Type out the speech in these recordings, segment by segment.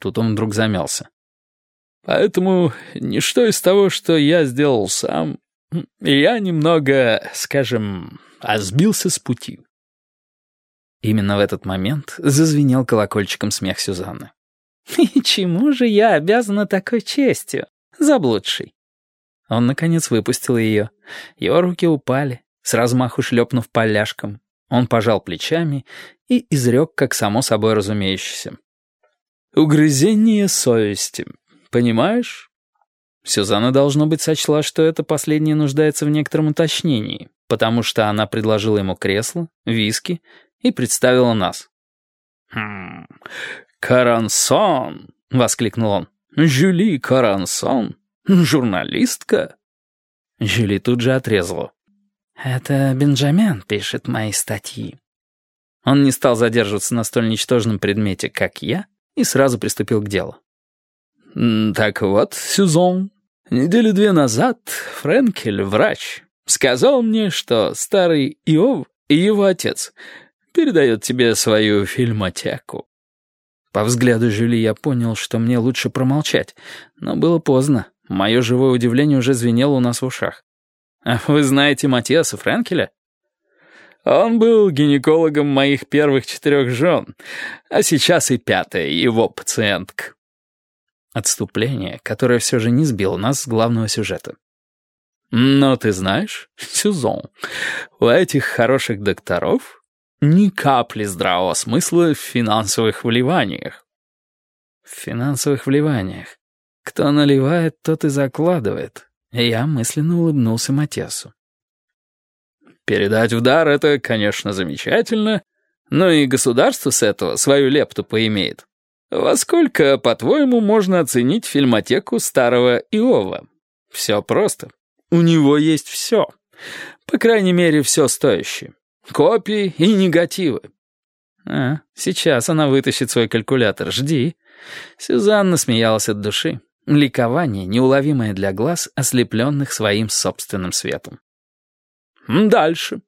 Тут он вдруг замялся. «Поэтому ничто из того, что я сделал сам, я немного, скажем, сбился с пути». Именно в этот момент зазвенел колокольчиком смех Сюзанны. «И чему же я обязана такой честью, заблудший?» Он, наконец, выпустил ее. Его руки упали, с размаху шлепнув поляшком. Он пожал плечами и изрек, как само собой разумеющееся. «Угрызение совести. Понимаешь?» Сюзанна, должно быть, сочла, что это последнее нуждается в некотором уточнении, потому что она предложила ему кресло, виски и представила нас. «Хм, Карансон!» — воскликнул он. «Жюли Карансон? Журналистка?» Жюли тут же отрезала. «Это Бенджамен пишет мои статьи». Он не стал задерживаться на столь ничтожном предмете, как я, и сразу приступил к делу. «Так вот, Сюзон, недели две назад Френкель, врач, сказал мне, что старый Иов и его отец передает тебе свою фильмотеку. По взгляду Жюли я понял, что мне лучше промолчать, но было поздно. Мое живое удивление уже звенело у нас в ушах. «А вы знаете Матиаса Френкеля?» «Он был гинекологом моих первых четырех жен, а сейчас и пятая его пациентка». Отступление, которое все же не сбило нас с главного сюжета. «Но ты знаешь, Сюзон, у этих хороших докторов ни капли здравого смысла в финансовых вливаниях. В финансовых вливаниях. Кто наливает, тот и закладывает. я мысленно улыбнулся Матесу. Передать в дар — это, конечно, замечательно, но и государство с этого свою лепту поимеет. Во сколько, по-твоему, можно оценить фильмотеку старого Иова? Все просто. У него есть все. По крайней мере, все стоящее. Копии и негативы. А, сейчас она вытащит свой калькулятор, жди. Сюзанна смеялась от души. Ликование, неуловимое для глаз, ослепленных своим собственным светом. Дальше.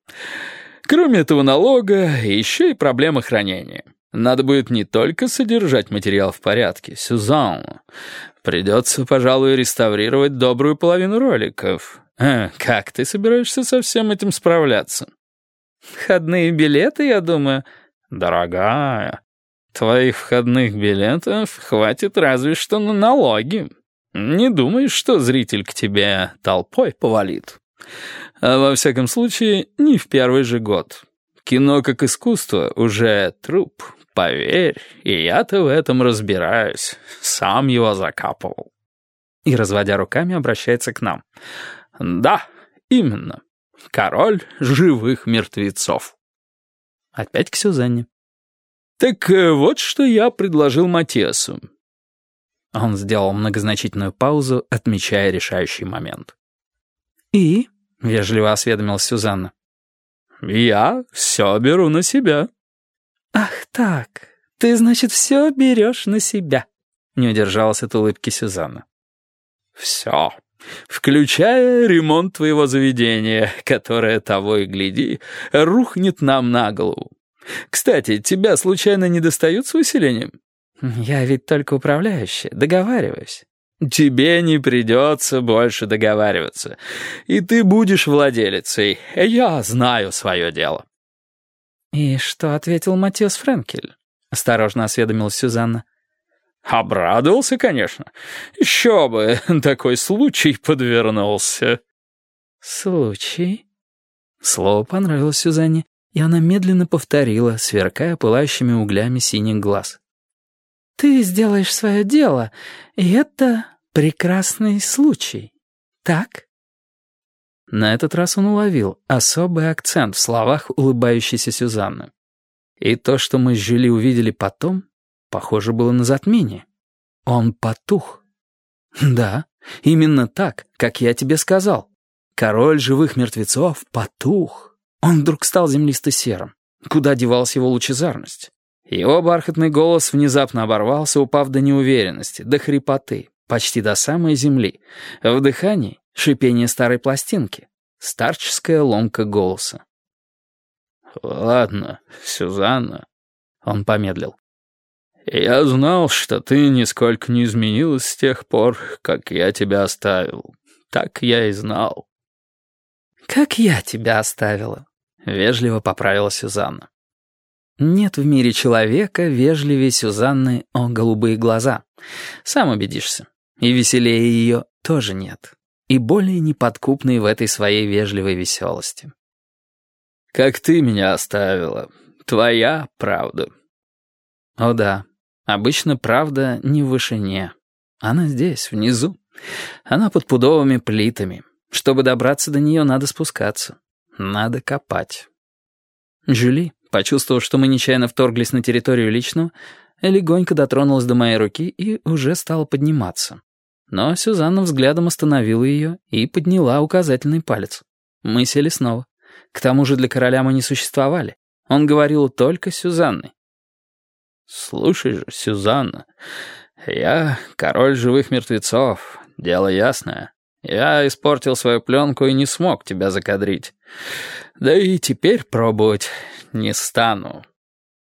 Кроме этого налога, еще и проблема хранения. Надо будет не только содержать материал в порядке, Сюзанна. Придется, пожалуй, реставрировать добрую половину роликов. А, как ты собираешься со всем этим справляться? «Входные билеты, я думаю». «Дорогая, твоих входных билетов хватит разве что на налоги. Не думаешь, что зритель к тебе толпой повалит? А во всяком случае, не в первый же год. Кино как искусство уже труп, поверь, и я-то в этом разбираюсь. Сам его закапывал». И, разводя руками, обращается к нам. «Да, именно». Король живых мертвецов. Опять к Сюзанне. Так э, вот, что я предложил Матиасу. Он сделал многозначительную паузу, отмечая решающий момент. «И?» — вежливо осведомилась Сюзанна. «Я все беру на себя». «Ах так, ты, значит, все берешь на себя», — не удержалась от улыбки Сюзанна. «Все», включая ремонт твоего заведения, которое, того и гляди, рухнет нам на голову. Кстати, тебя случайно не достают с выселением? Я ведь только управляющая, договариваюсь. Тебе не придется больше договариваться, и ты будешь владелицей. Я знаю свое дело. И что ответил Матиас Френкель? Осторожно осведомилась Сюзанна. Обрадовался, конечно. Еще бы, такой случай подвернулся. Случай? Слово понравилось Сюзанне, и она медленно повторила, сверкая пылающими углями синих глаз. «Ты сделаешь свое дело, и это прекрасный случай, так?» На этот раз он уловил особый акцент в словах улыбающейся Сюзанны. И то, что мы с Жюли увидели потом, Похоже было на затмение. Он потух. Да, именно так, как я тебе сказал. Король живых мертвецов потух. Он вдруг стал землисто-серым. Куда девалась его лучезарность? Его бархатный голос внезапно оборвался, упав до неуверенности, до хрипоты, почти до самой земли. В дыхании — шипение старой пластинки, старческая ломка голоса. «Ладно, Сюзанна», — он помедлил. «Я знал, что ты нисколько не изменилась с тех пор, как я тебя оставил. Так я и знал». «Как я тебя оставила?» — вежливо поправила Сюзанна. Нет в мире человека вежливее Сюзанны о голубые глаза. Сам убедишься. И веселее ее тоже нет. И более неподкупной в этой своей вежливой веселости. «Как ты меня оставила. Твоя правда». О да, обычно правда не в вышине. Она здесь, внизу. Она под пудовыми плитами. Чтобы добраться до нее, надо спускаться. Надо копать. Жюли, почувствовав, что мы нечаянно вторглись на территорию личного, легонько дотронулась до моей руки и уже стала подниматься. Но Сюзанна взглядом остановила ее и подняла указательный палец. Мы сели снова. К тому же для короля мы не существовали. Он говорил только с Сюзанной. «Слушай же, Сюзанна, я король живых мертвецов, дело ясное. Я испортил свою пленку и не смог тебя закадрить. Да и теперь пробовать не стану.